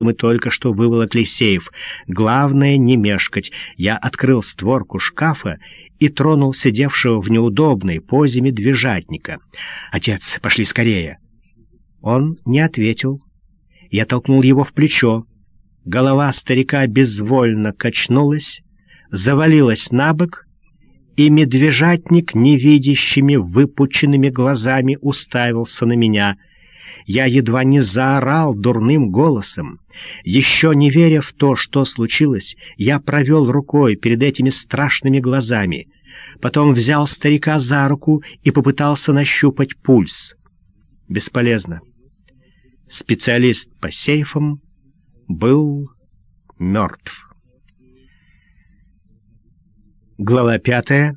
Мы только что выволокли сейф. Главное — не мешкать. Я открыл створку шкафа и тронул сидевшего в неудобной позе медвежатника. «Отец, пошли скорее!» Он не ответил. Я толкнул его в плечо. Голова старика безвольно качнулась, завалилась на бок, и медвежатник невидящими выпученными глазами уставился на меня. Я едва не заорал дурным голосом. Еще не веря в то, что случилось, я провел рукой перед этими страшными глазами. Потом взял старика за руку и попытался нащупать пульс. Бесполезно. Специалист по сейфам был мертв. Глава пятая.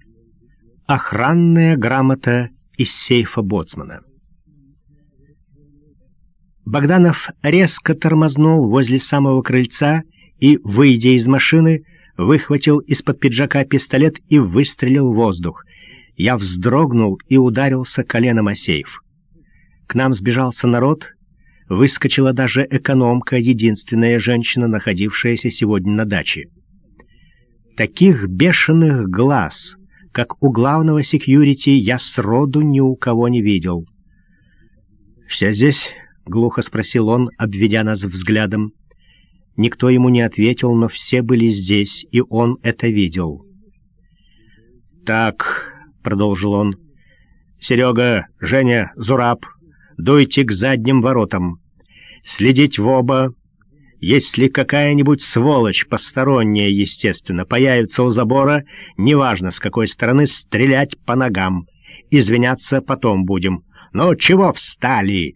Охранная грамота из сейфа боцмана. Богданов резко тормознул возле самого крыльца и, выйдя из машины, выхватил из-под пиджака пистолет и выстрелил в воздух. Я вздрогнул и ударился коленом о сейф. К нам сбежался народ, выскочила даже экономка, единственная женщина, находившаяся сегодня на даче. Таких бешеных глаз, как у главного секьюрити, я сроду ни у кого не видел. «Все здесь?» — глухо спросил он, обведя нас взглядом. Никто ему не ответил, но все были здесь, и он это видел. «Так», — продолжил он, — «Серега, Женя, Зураб, дуйте к задним воротам. Следить в оба, если какая-нибудь сволочь, посторонняя, естественно, появится у забора, неважно с какой стороны, стрелять по ногам. Извиняться потом будем. «Ну, чего встали?»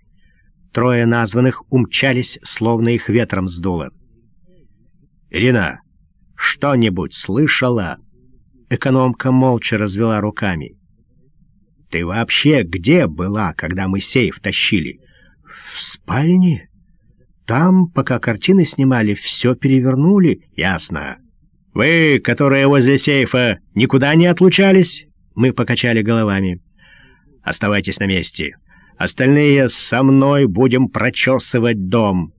Трое названных умчались, словно их ветром сдуло. «Ирина, что-нибудь слышала?» Экономка молча развела руками. «Ты вообще где была, когда мы сейф тащили?» «В спальне?» Там, пока картины снимали, все перевернули. Ясно. Вы, которые возле сейфа, никуда не отлучались? Мы покачали головами. Оставайтесь на месте. Остальные со мной будем прочесывать дом.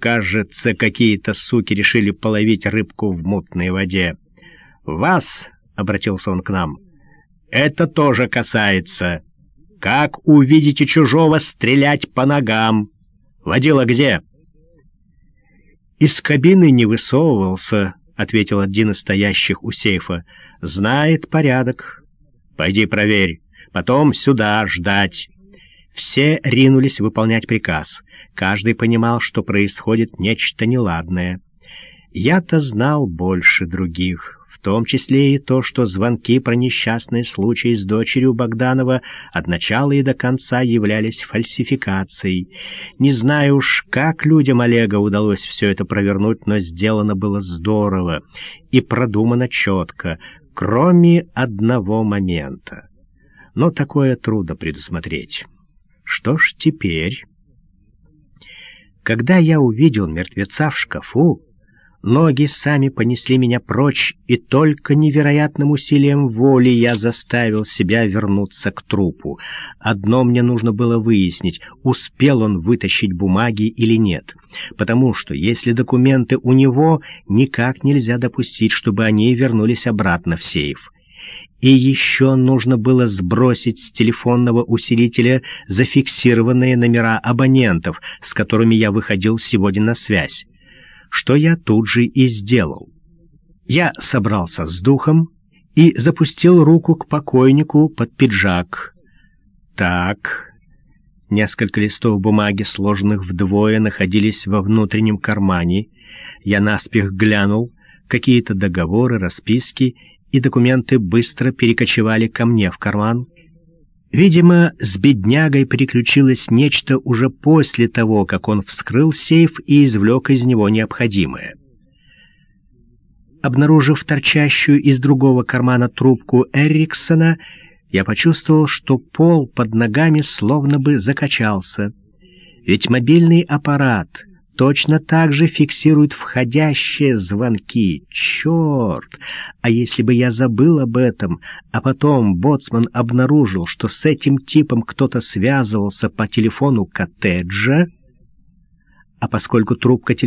Кажется, какие-то суки решили половить рыбку в мутной воде. Вас, — обратился он к нам, — это тоже касается. Как увидите чужого, стрелять по ногам. «Водила где?» «Из кабины не высовывался», — ответил один из стоящих у сейфа. «Знает порядок. Пойди проверь. Потом сюда ждать». Все ринулись выполнять приказ. Каждый понимал, что происходит нечто неладное. Я-то знал больше других том числе и то, что звонки про несчастный случай с дочерью Богданова от начала и до конца являлись фальсификацией. Не знаю уж, как людям Олега удалось все это провернуть, но сделано было здорово и продумано четко, кроме одного момента. Но такое трудно предусмотреть. Что ж теперь? Когда я увидел мертвеца в шкафу, Ноги сами понесли меня прочь, и только невероятным усилием воли я заставил себя вернуться к трупу. Одно мне нужно было выяснить, успел он вытащить бумаги или нет. Потому что, если документы у него, никак нельзя допустить, чтобы они вернулись обратно в сейф. И еще нужно было сбросить с телефонного усилителя зафиксированные номера абонентов, с которыми я выходил сегодня на связь что я тут же и сделал. Я собрался с духом и запустил руку к покойнику под пиджак. Так, несколько листов бумаги, сложенных вдвое, находились во внутреннем кармане. Я наспех глянул, какие-то договоры, расписки и документы быстро перекочевали ко мне в карман, Видимо, с беднягой приключилось нечто уже после того, как он вскрыл сейф и извлек из него необходимое. Обнаружив торчащую из другого кармана трубку Эриксона, я почувствовал, что пол под ногами словно бы закачался. Ведь мобильный аппарат — точно так же фиксирует входящие звонки. Черт! А если бы я забыл об этом, а потом боцман обнаружил, что с этим типом кто-то связывался по телефону коттеджа, А поскольку трубка